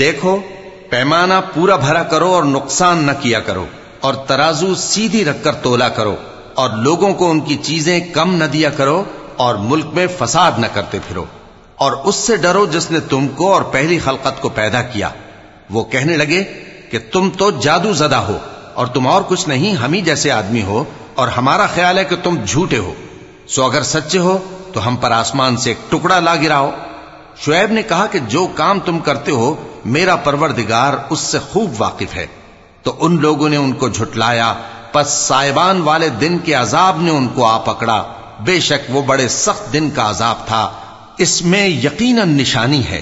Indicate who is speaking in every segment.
Speaker 1: देखो पैमाना पूरा भरा करो और नुकसान न किया करो और तराजू सीधी रखकर तोला करो और लोगों को उनकी चीजें कम न दिया करो और मुल्क में फसाद न करते फिरो और उससे डरो जिसने तुमको और पहली खलकत को पैदा किया वो कहने लगे कि तुम तो जादू जदा हो और तुम और कुछ नहीं, हम ही जैसे आदमी हो और हमारा ख्याल है कि तुम झूठे हो। सो अगर सच्चे हो तो हम पर आसमान से एक टुकड़ा ला गिराओ। शुएब ने कहा कि जो काम तुम करते हो, मेरा परवरदिगार उससे खूब वाकिफ है। तो उन लोगों ने उनको झुटलाया, पस साइबान वाले दिन के अजाब ने उनको आ पकड़ा। बेशक वो बड़े सख्त दिन का अजाब था। इसमें यकीनन निशानी है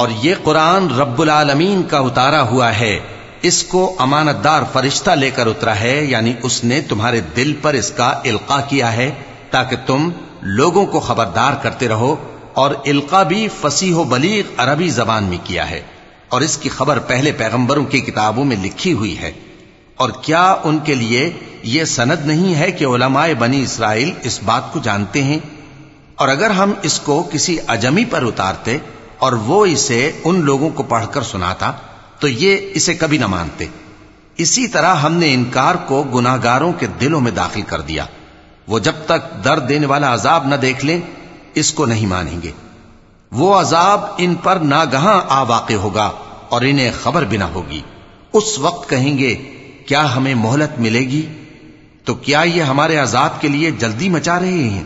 Speaker 1: और ये कुरान रब्बुल आलमीन का उतारा हुआ है इसको अमानतदार फरिश्ता लेकर उतरा है यानी उसने तुम्हारे दिल पर इसका इल्का किया है ताकि तुम लोगों को खबरदार करते रहो और इल्का भी फसीह बलीग अरबी जबान में किया है और इसकी खबर पहले पैगंबरों की किताबों में लिखी हुई है और क्या उनके लिए यह सनद नहीं है कि उलमाए बनी इसराइल इस बात को जानते हैं और अगर हम इसको किसी अजमी पर उतारते और वो इसे उन लोगों को पढ़कर सुनाता तो ये इसे कभी ना मानते। इसी तरह हमने इनकार को गुनाहगारों के दिलों में दाखिल कर दिया। वो जब तक दर्द देने वाला अजाब न देख लें, इसको नहीं मानेंगे। वो अजाब इन पर नागहा आवाक होगा और इन्हें खबर भी ना होगी। उस वक्त कहेंगे, क्या हमें मोहलत मिलेगी? तो क्या ये हमारे अजाब के लिए जल्दी मचा रहे हैं?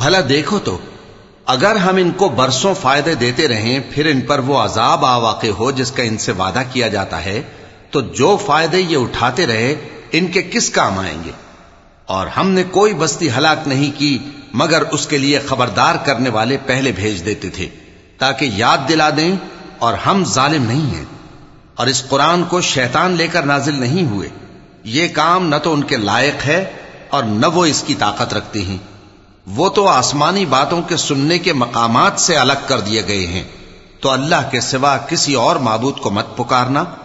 Speaker 1: भला देखो तो अगर हम इनको बरसों फायदे देते रहें फिर इन पर वो अजाब आ वाक़ हो जिसका इनसे वादा किया जाता है तो जो फ़ायदे ये उठाते रहे, इनके किस काम आएँगे? और हमने कोई बस्ती हलाक नहीं की, मगर उसके लिए खबरदार करने वाले पहले भेज देते थे, ताकि याद दिला दें, और हम जालिम नहीं हैं। और इस कुरान को शैतान लेकर नाजिल नहीं हुए। ये काम न तो उनके लायक है, और न वो इसकी ताकत रखते हैं। वो तो आसमानी बातों के सुनने के मकामात से अलग कर दिए गए हैं। तो अल्लाह के सिवा किसी और मबूद को मत पुकारना।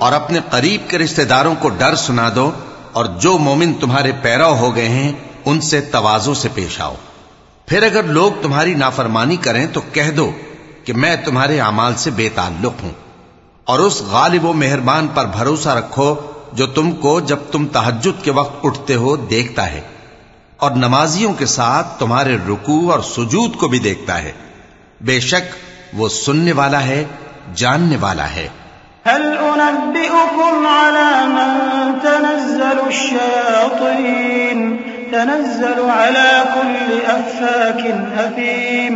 Speaker 1: और अपने करीब के रिश्तेदारों को डर सुना दो और जो मोमिन तुम्हारे पैरव हो गए हैं, उनसे तवाजों से पेश आओ। फिर अगर लोग तुम्हारी नाफरमानी करें तो कह दो कि मैं तुम्हारे अमाल से बेताल्लुक हूँ। और उस गालिब मेहरबान पर भरोसा रखो जो तुमको जब तुम तहजद के वक्त उठते हो देखता है। और नमाजियों के साथ तुम्हारे रुकू और सुजूद को भी देखता है। बेशक वो सुनने वाला है जानने वाला है
Speaker 2: हल उनब्बिउकुम अला मन तनज़्ज़लु शयातीन तनज़्ज़लु अला कुल्ली अफ़ाकिन अफ़ीम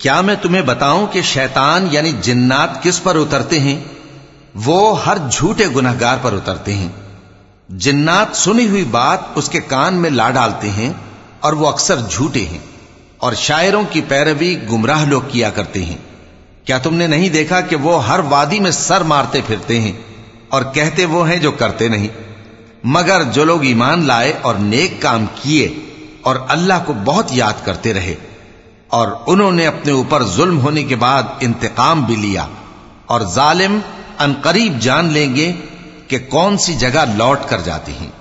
Speaker 1: क्या मैं तुम्हें बताऊँ कि शैतान यानी जिन्नात किस पर उतरते हैं? वो हर झूठे गुनहगार पर उतरते हैं। जिन्नात सुनी हुई बात उसके कान में ला डालते हैं और वो अक्सर झूठे हैं और शायरों की पैरवी गुमराह लोग किया करते हैं। क्या तुमने नहीं देखा कि वो हर वादी में सर मारते फिरते हैं और कहते वो हैं जो करते नहीं? मगर जो लोग ईमान लाए और नेक काम किए और अल्लाह को बहुत याद करते रहे और उन्होंने अपने ऊपर जुल्म होने के बाद इंतकाम भी लिया। और जालिम अनकरीब जान लेंगे कि कौन सी जगह लौट कर जाती हैं।